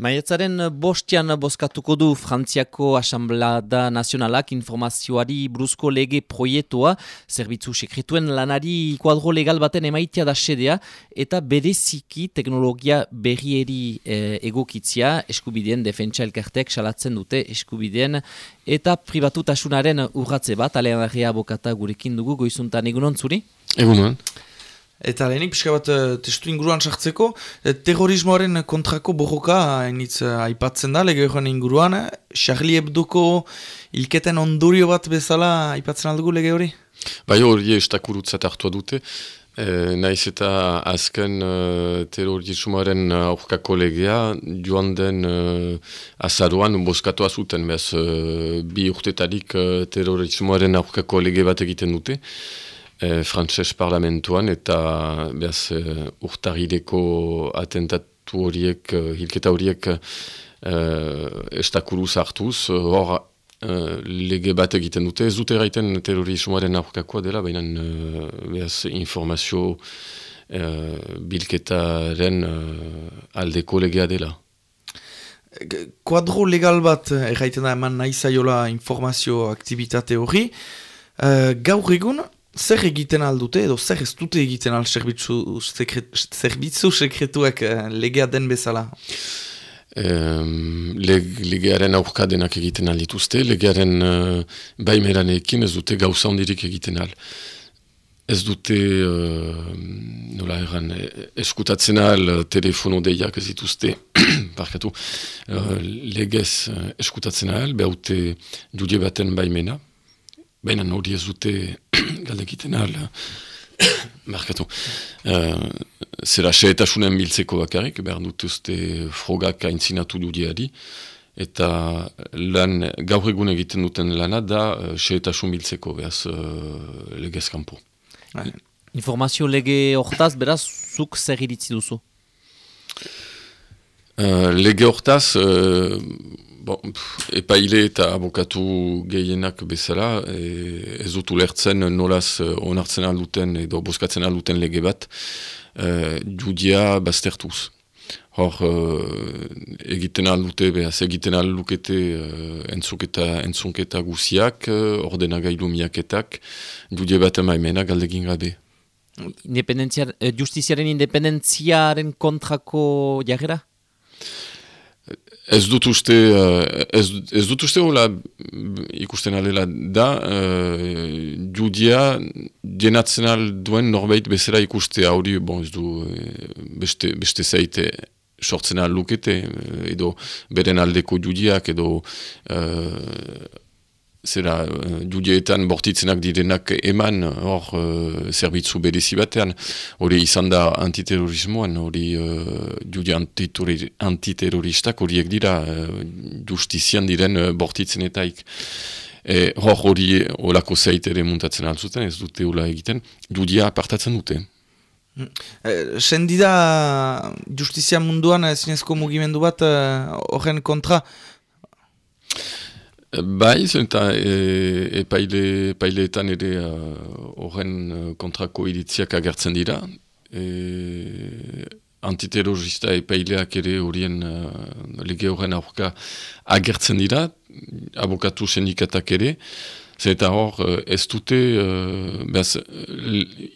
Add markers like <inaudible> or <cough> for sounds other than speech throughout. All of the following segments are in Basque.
Maiatzaren bostian bozkatuko du Frantziako Asamblada Nazionalak informazioari bruzko lege proietoa, zerbitzu sekretuen lanari kuadro legal baten emaitia da sedea, eta bereziki teknologia berrieri e, egokitzia, eskubideen defentsa elkartek salatzen dute eskubideen, eta pribatutasunaren urratze bat, alean abokata gurekin dugu, goizuntan egunon zuri? Egunon. Eta lehenik pixka bat uh, testu inguruan sartzeko, uh, terrorismoaren kontrako borroka hainitz uh, aipatzen da, lege horren inguruan, Charlie Hebdoko ilketen ondorio bat bezala aipatzen aldugu lege hori? Bai hori estakurutzat hartua dute, e, naiz eta azken uh, terrorismoaren aurkako legea joan den uh, azaruan boskatu azuten, behaz uh, bi urtetarik uh, terrorismoaren aurkako lege bat egiten dute, e, frantses parlamentuan eta behaz e, urtarileko atentatu horiek, e, hilketa horiek e, estakuruz hartuz, hor e, lege bat egiten dute, ez dute gaiten terrorismoaren aurkakoa dela, baina e, behaz informazio e, bilketaren e, aldeko legea dela. Kuadro legal bat erraiten da eman nahi zaiola informazio aktivitate hori, uh, gaur egun zer egiten aldute edo zer ez dute egiten al zerbitzu zerbitzu sekretuak uh, legea den bezala? Um, leg, legearen aurka denak egiten aldituzte, legearen uh, baimeranekin ez dute gauza ondirik egiten al. Ez dute, uh, nola erran, eskutatzen al telefono deiak ez dituzte, <clears throat> parkatu, uh, legez eskutatzen al, behaute judie baten baimena, baina hori ez dute <clears throat> galdekiten ahal, <clears throat> markatu, uh, zera seetasunen biltzeko bakarrik, behar dut uste frogak aintzinatu dudiari, eta lan gaur egun egiten duten lana da uh, seetasun biltzeko, behaz uh, legez kanpo. Informazio lege hortaz, beraz, zuk zer iritzi duzu? Uh, lege hortaz, uh, bon, epaile eta abokatu gehienak bezala, e, ez dut ulertzen nolaz e, onartzen alduten edo boskatzen alduten lege bat, e, judia baztertuz. Hor, e, egiten aldute, behaz, egiten aldukete e, entzuketa, entzunketa guziak, e, ordenagailu miaketak, judia bat emaimena galdegin gabe. Justiziaren independentziaren kontrako jarrera? Ez dut uste, uh, ez, ez dut uste hola ikusten alela da, uh, judia dienatzen alduen norbait bezala ikuste hori, bon ez du uh, beste, beste zaite sortzen lukete, edo beren aldeko judiak, edo zera uh, judietan bortitzenak direnak eman hor uh, zerbitzu berezi batean. Hori izan da antiterrorismoan hori uh, judia antiterroristak horiek dira uh, justizian diren uh, bortitzenetaik. E, hor hori olako zeitere muntatzen altzuten ez dute hola egiten judia apartatzen dute. Eh, Sendida justizia munduan zinezko mugimendu bat horren kontra Bai, eta e, epaile, epaileetan ere horren uh, kontrako iritziak agertzen dira. E, antiterrorista epaileak ere horien uh, lege horren aurka agertzen dira, abokatu sendikatak ere. Zeta hor, ez dute, uh, behaz,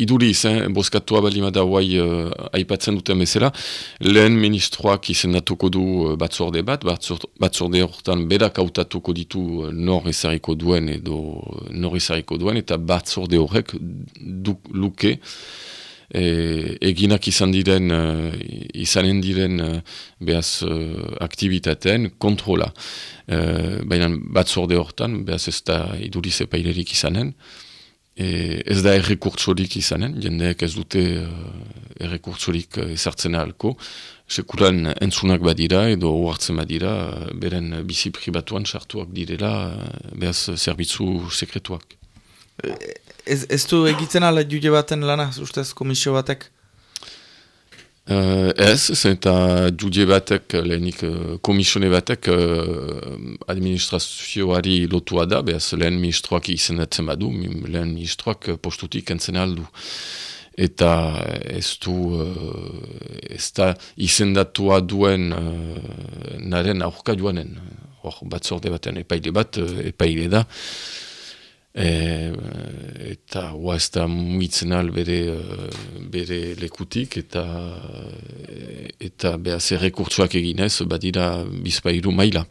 iduriz, eh, boskatua bali da guai uh, aipatzen duten bezala, lehen ministroak izendatuko du batzorde bat, batzorde horretan berak autatuko ditu nor ezariko duen edo nor ezariko duen, eta batzorde horrek luke, e, eginak izan diren, uh, izanen diren uh, behaz uh, aktivitateen kontrola. Uh, Baina batzorde hortan, behaz ez da iduriz epailerik izanen, e, ez da errekurtsorik izanen, jendeek ez dute uh, errekurtsorik ezartzen ahalko, sekuran entzunak badira edo oartzen badira, beren bizi pribatuan sartuak direla, behaz zerbitzu sekretuak. Ez, ez du egiten ala jude baten lana, ustez, komisio batek? Uh, ez, ez eta jude batek, lehenik uh, komisione batek uh, administrazioari lotua da, behaz lehen ministroak izenetzen badu, lehen ministroak postutik entzen aldu eta ez du uh, ez da izendatua duen uh, naren aurka joanen. Hor, batzorde batean epaile bat, epaile da. E, eta hoa ez da muitzen al bere, bere lekutik eta eta behaz errekurtsuak eginez badira bizpairu maila.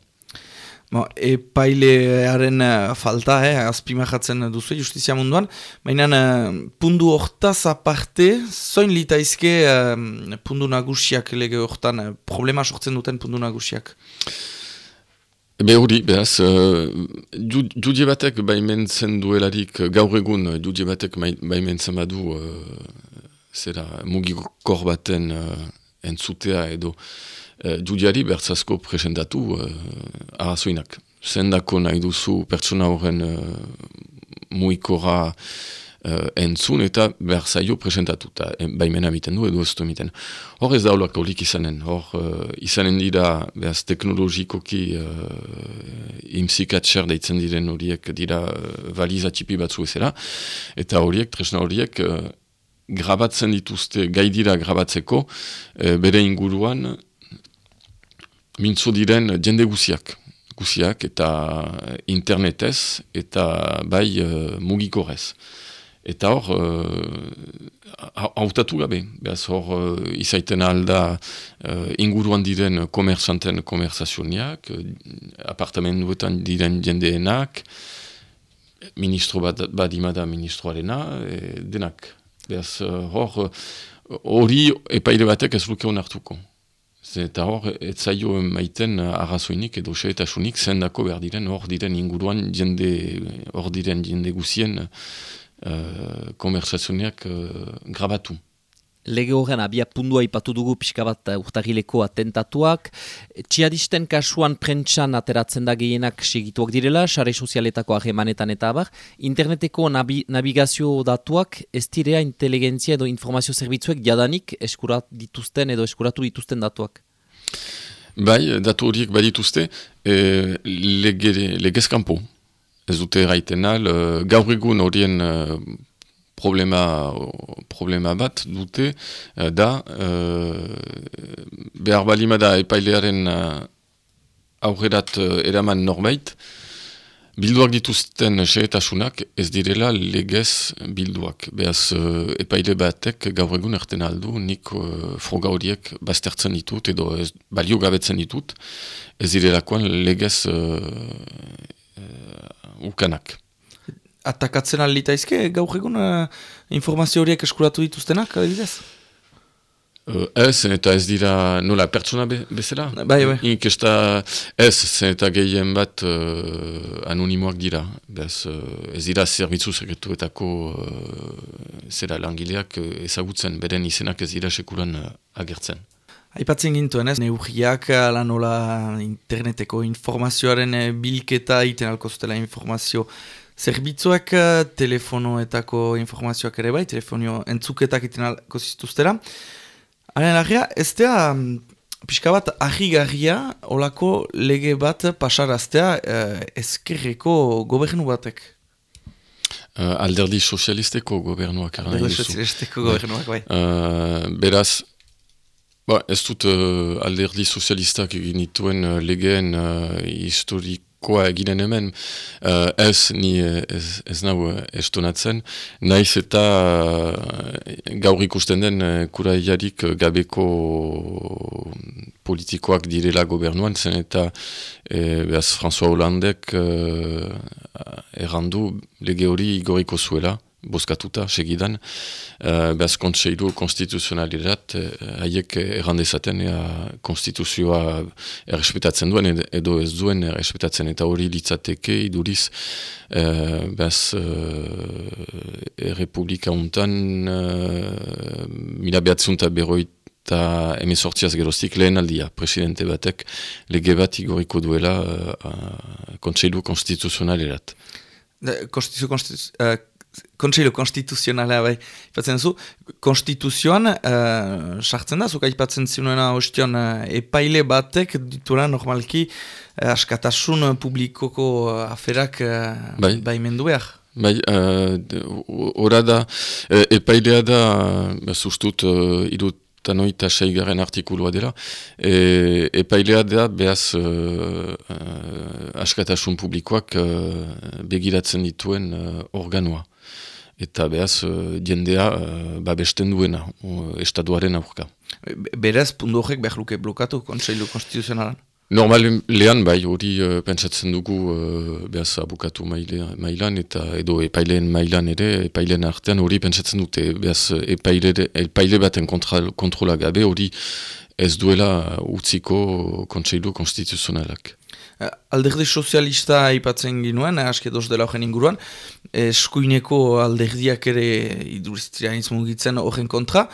Bo, epailearen uh, falta, eh, azpimahatzen duzu justizia munduan, baina uh, pundu hortaz aparte, zoin litaizke uh, pundu nagusiak lege hortan, problema sortzen duten pundu nagusiak? Be hori, behaz, uh, judie batek baimentzen duelarik, gaur egun judie batek baimentzen badu, uh, zera mugikor baten uh, entzutea edo, uh, judiari bertzazko presentatu uh, arazoinak. Zendako nahi duzu pertsona horren uh, muikora uh, entzun eta berzaio presentatu. Ta, baimena miten du edo ez du miten. Hor ez da holak holik izanen. Hor uh, izanen dira behaz teknologikoki uh, imsikatxer deitzen diren horiek dira uh, valiza txipi batzu ezera. Eta horiek, tresna horiek, uh, grabatzen dituzte, gai dira grabatzeko, bere inguruan, mintzo diren jende guziak. Guziak eta internetez eta bai uh, mugikorez. Eta hor, uh, hautatu gabe. Beaz hor, uh, izaiten alda uh, inguruan diren komerzanten komerzazioniak, uh, apartamentuetan diren jendeenak, ministro bat badimada ministroarena, e, denak. Beaz hor, hori epaile batek ez luke honartuko. Eta hor, ez zailo maiten arrazoinik edo xeetasunik zendako behar diren hor diren inguruan jende, hor diren jende guzien uh, konversazioneak uh, grabatu. Lege horren abia pundua ipatu dugu pixka bat uh, urtagileko atentatuak. Txiadisten kasuan prentsan ateratzen da gehienak segituak direla, sare sozialetako ahemanetan eta abar. Interneteko nabi, navigazio datuak ez direa inteligentzia edo informazio zerbitzuek jadanik eskurat dituzten edo eskuratu dituzten datuak. Bai, datu horiek badituzte, e, lege, legezkampo. Ez dute gaiten al, uh, gaur egun horien problema, problema bat dute uh, da uh, behar balimada epailearen uh, aurrerat uh, eraman norbait. Bilduak dituzten seetasunak ez direla legez bilduak. Beaz uh, epaile batek gaur egun erten aldu nik uh, froga horiek baztertzen ditut edo ez, balio gabetzen ditut. Ez direlakoan legez uh, uh, ukanak atakatzen alitaizke gaur egun uh, informazio horiek eskuratu dituztenak, adibidez? Uh, ez, eta ez dira nola pertsona be, bezala? Bai, bai. Inkesta ez, eta gehien bat uh, anonimoak dira. Bez, uh, ez dira zerbitzu sekretuetako uh, zera langileak ezagutzen, beren izenak ez dira sekuran uh, agertzen. Aipatzen gintuen ez, neurriak ala nola interneteko informazioaren bilketa iten alko zutela informazio zerbitzuak eh, telefonoetako informazioak ere bai, telefonio entzuketak iten alko zituztera. Haren lagia, ez da mm, pixka bat ahigarria olako lege bat pasaraztea uh, ezkerreko gobernu batek. Uh, alderdi sozialisteko gobernuak. Alderdi sozialisteko gobernuak, bai. Uh, beraz, ba, ez dut uh, alderdi sozialistak egin dituen uh, legeen uh, historik koa eginen hemen, uh, ez ni ez, ez nahu estonatzen, naiz eta uh, gaur ikusten den uh, kuraiarik gabeko politikoak direla gobernuan, zen eta uh, behaz François Hollandek uh, errandu lege hori igoriko zuela, boskatuta, segidan, uh, behaz kontseilu konstituzionalirat, uh, haiek errandezaten ea konstituzioa errespetatzen duen edo ez duen errespetatzen eta hori litzateke iduriz uh, behaz uh, errepublika untan uh, mila behatzunta berroit eta emezortziaz geroztik lehen aldia, presidente batek lege bat igoriko duela uh, kontseilu konstituzionalerat. Konstituzio konstituzionalerat Kontseilu konstituzionala bai, ipatzen zu, konstituzioan uh, sartzen da, zuka ipatzen zinuena ostion uh, epaile batek ditura normalki uh, askatasun publikoko aferak uh, bai. bai mendu behar. Bai, ora uh, da, uh, epailea da, uh, sustut, uh, idut eta noita seigaren artikulua dela, e, epailea da behaz uh, uh, askatasun publikoak uh, begiratzen dituen uh, organua. Eta behaz, uh, jendea uh, babesten duena, uh, estatuaren aurka. Beraz, pundu horrek behar luke blokatu, konseilu konstituzionalan? Normal lehan bai hori uh, pentsatzen dugu uh, behaz abukatu mailan eta edo epaileen mailan ere epaileen artean hori pentsatzen dute behaz epaile, epaile baten kontrola gabe hori ez duela utziko kontseilu konstituzionalak. Eh, alderdi sozialista aipatzen ginuen, aske dos dela horren inguruan, eskuineko alderdiak ere iduristianismo gitzen horren kontra,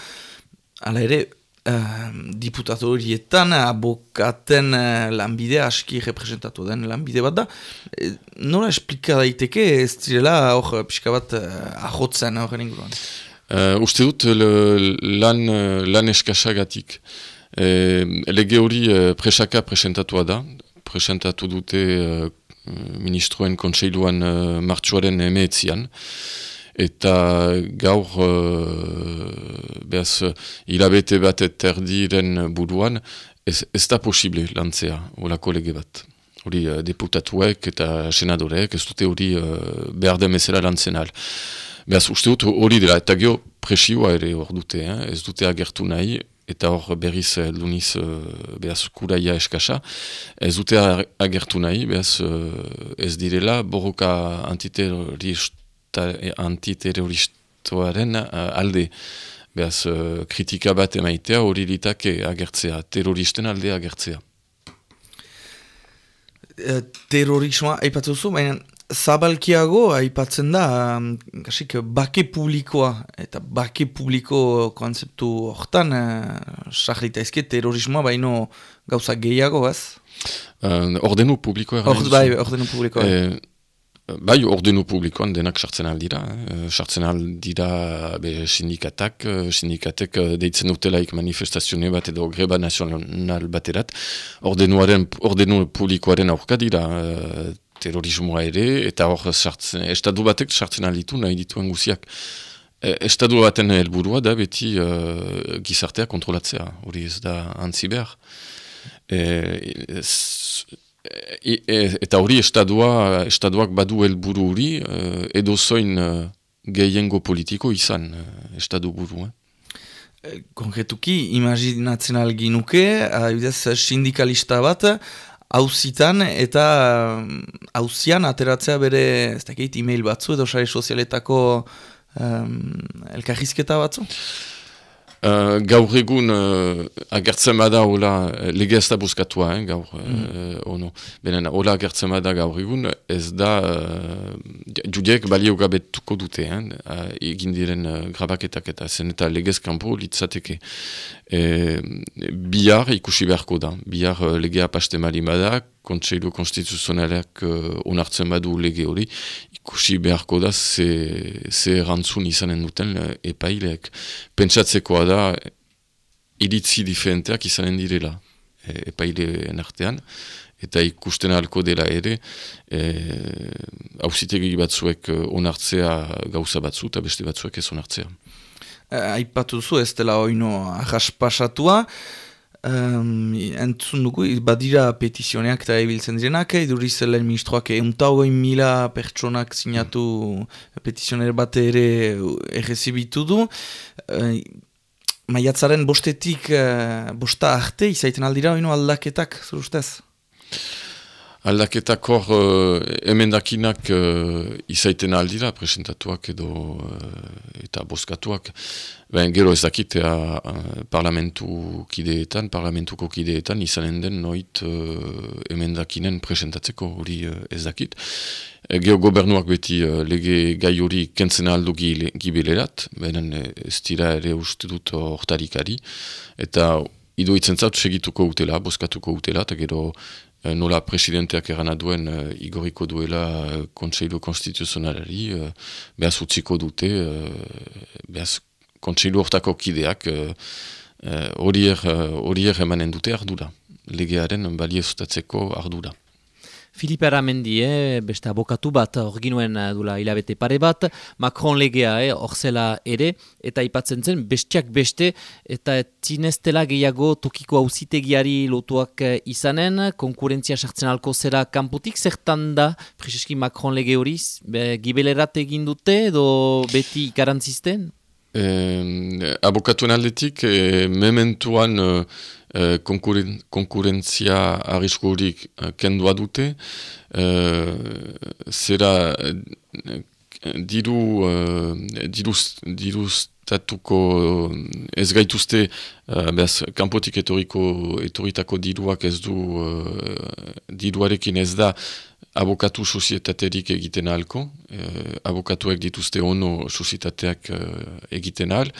Hala ere, uh, diputatu horietan abokaten uh, lanbide aski representatu den lanbide bat da. E, nola esplika daiteke ez direla hor pixka bat uh, ahotzen horren inguruan? Uh, uste dut lan, lan eskasagatik. Uh, lege hori presaka presentatua da. Presentatu dute uh, ministroen kontseiluan uh, martxuaren emeetzian eta gaur uh, behaz hilabete bat erdiren buruan ez, ez da posible lantzea olako lege bat. Hori uh, deputatuek eta senadorek ez dute hori uh, behar demezela lantzen al. Behaz uste dut hori dela eta geho presioa ere hor dute, eh? ez dute agertu nahi eta hor berriz duniz uh, behaz kuraia eskasa, ez dute agertu nahi, behaz ez direla borroka antiterrorist antiterroristoaren uh, alde. Beaz, uh, kritika bat emaitea hori litake agertzea, terroristen alde agertzea. Uh, terrorismoa aipatu zu, baina zabalkiago aipatzen da, um, kasik, bake publikoa, eta bake publiko konzeptu hortan, uh, sahrita ezke terrorismoa baino gauza gehiago, ez? Uh, ordenu publikoa. Ord, bai, ordenu publikoa. Eh, Bai, ordenu publikoan denak sartzen aldira. Eh? Sartzen aldira be, sindikatak, eh, sindikatek eh, deitzen dutelaik manifestazione bat edo greba nazional baterat. Ordenuaren, ordenu publikoaren aurka dira terrorismoa ere, eta hor sartzen, estadu batek sartzen alditu nahi dituen guziak. estadu baten helburua da beti uh, gizartea kontrolatzea, hori ez da antzi behar. E, E, e, eta hori estadua, estaduak badu helburu hori uh, edo zoin uh, gehiengo politiko izan uh, estadu buru. Eh? Konkretuki, imaginatzen alginuke, uh, sindikalista bat, hauzitan eta hauzian ateratzea bere, ez dakit, e-mail batzu edo sare sozialetako um, elkarrizketa batzu? Uh, gaur egun uh, agertzen bada hola uh, lege ez da buskatua, eh, gaur, mm. ono. Benen, hola agertzen bada gaur egun ez da uh, judiek balio gabetuko dute, eh, uh, egin diren uh, grabaketak eta zen eta legez kanpo litzateke. E, bihar ikusi beharko da, bihar uh, legea paste mali bada, kontseilu konstituzionalak uh, onartzen badu lege hori, ikusi beharko da ze, ze rantzun izanen duten uh, epaileak. Pentsatzekoa da, iritzi diferenteak izanen direla e, epaileen artean, eta ikusten ahalko dela ere, e, batzuek onartzea gauza batzu, eta beste batzuek ez onartzea. Aipatu zu ez dela oino ahaspasatua, Um, entzun dugu, badira petizioneak eta ebiltzen direnak, iduriz lehen ministroak euntagoi mila pertsonak zinatu petizioner bat ere errezibitu du. Uh, maiatzaren bostetik, uh, bosta arte, izaiten aldira oino aldaketak, zer? Aldaketak hor uh, emendakinak uh, izaiten aldira, presentatuak edo uh, eta boskatuak. Ben, gero ez dakit, uh, parlamentu kideetan, parlamentuko kideetan izanen den noit uh, emendakinen presentatzeko hori uh, ez dakit. Gero gobernuak beti uh, lege gai hori kentzen aldu gibilerat, benen ez dira ere uste dut hortarikari. Eta idu itzen zaut segituko utela, boskatuko utela, eta gero Eh, nola presidenteak erana duen uh, igoriko duela uh, kontseilu konstituzionalari, uh, behaz utziko dute, uh, behaz kontseilu hortako kideak horier uh, uh, emanen dute ardura, legearen baliezutatzeko ardura. Filipe Aramendi, eh, beste abokatu bat, orginuen eh, dula hilabete pare bat, Macron legea, eh, orzela ere, eta ipatzen zen, bestiak beste, eta tinestela gehiago tokiko hauzitegiari lotuak eh, izanen, konkurentzia sartzen alko zera kanputik, zertan da, Prezeski Macron lege horiz, gibelerat egin dute, edo beti ikarantzizten? Eh, abokatuen aldetik, eh, mementuan... Eh, Eh, konkuren, konkurentzia arriskurik uh, kendua dute, uh, zera uh, diru, uh, dirustatuko ez gaituzte, uh, behaz, kanpotik etoriko, etoritako diruak ez du, uh, diruarekin ez da, abokatu sozietaterik egiten ahalko, eh, abokatuek dituzte ono sozietateak egiten ahal,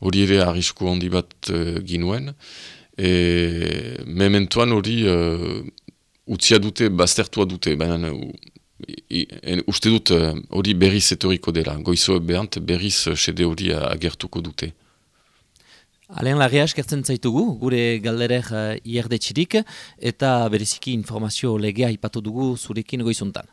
hori ere arrisku handi bat ginuen, E, mementoan hori uh, utzia dute, baztertua dute, baina uste dut hori berriz etoriko dela. Goizo behant berriz sede hori agertuko dute. Alean lagia eskertzen zaitugu, gure galderer uh, ierdetxirik, eta bereziki informazio legea ipatu dugu zurekin goizuntan.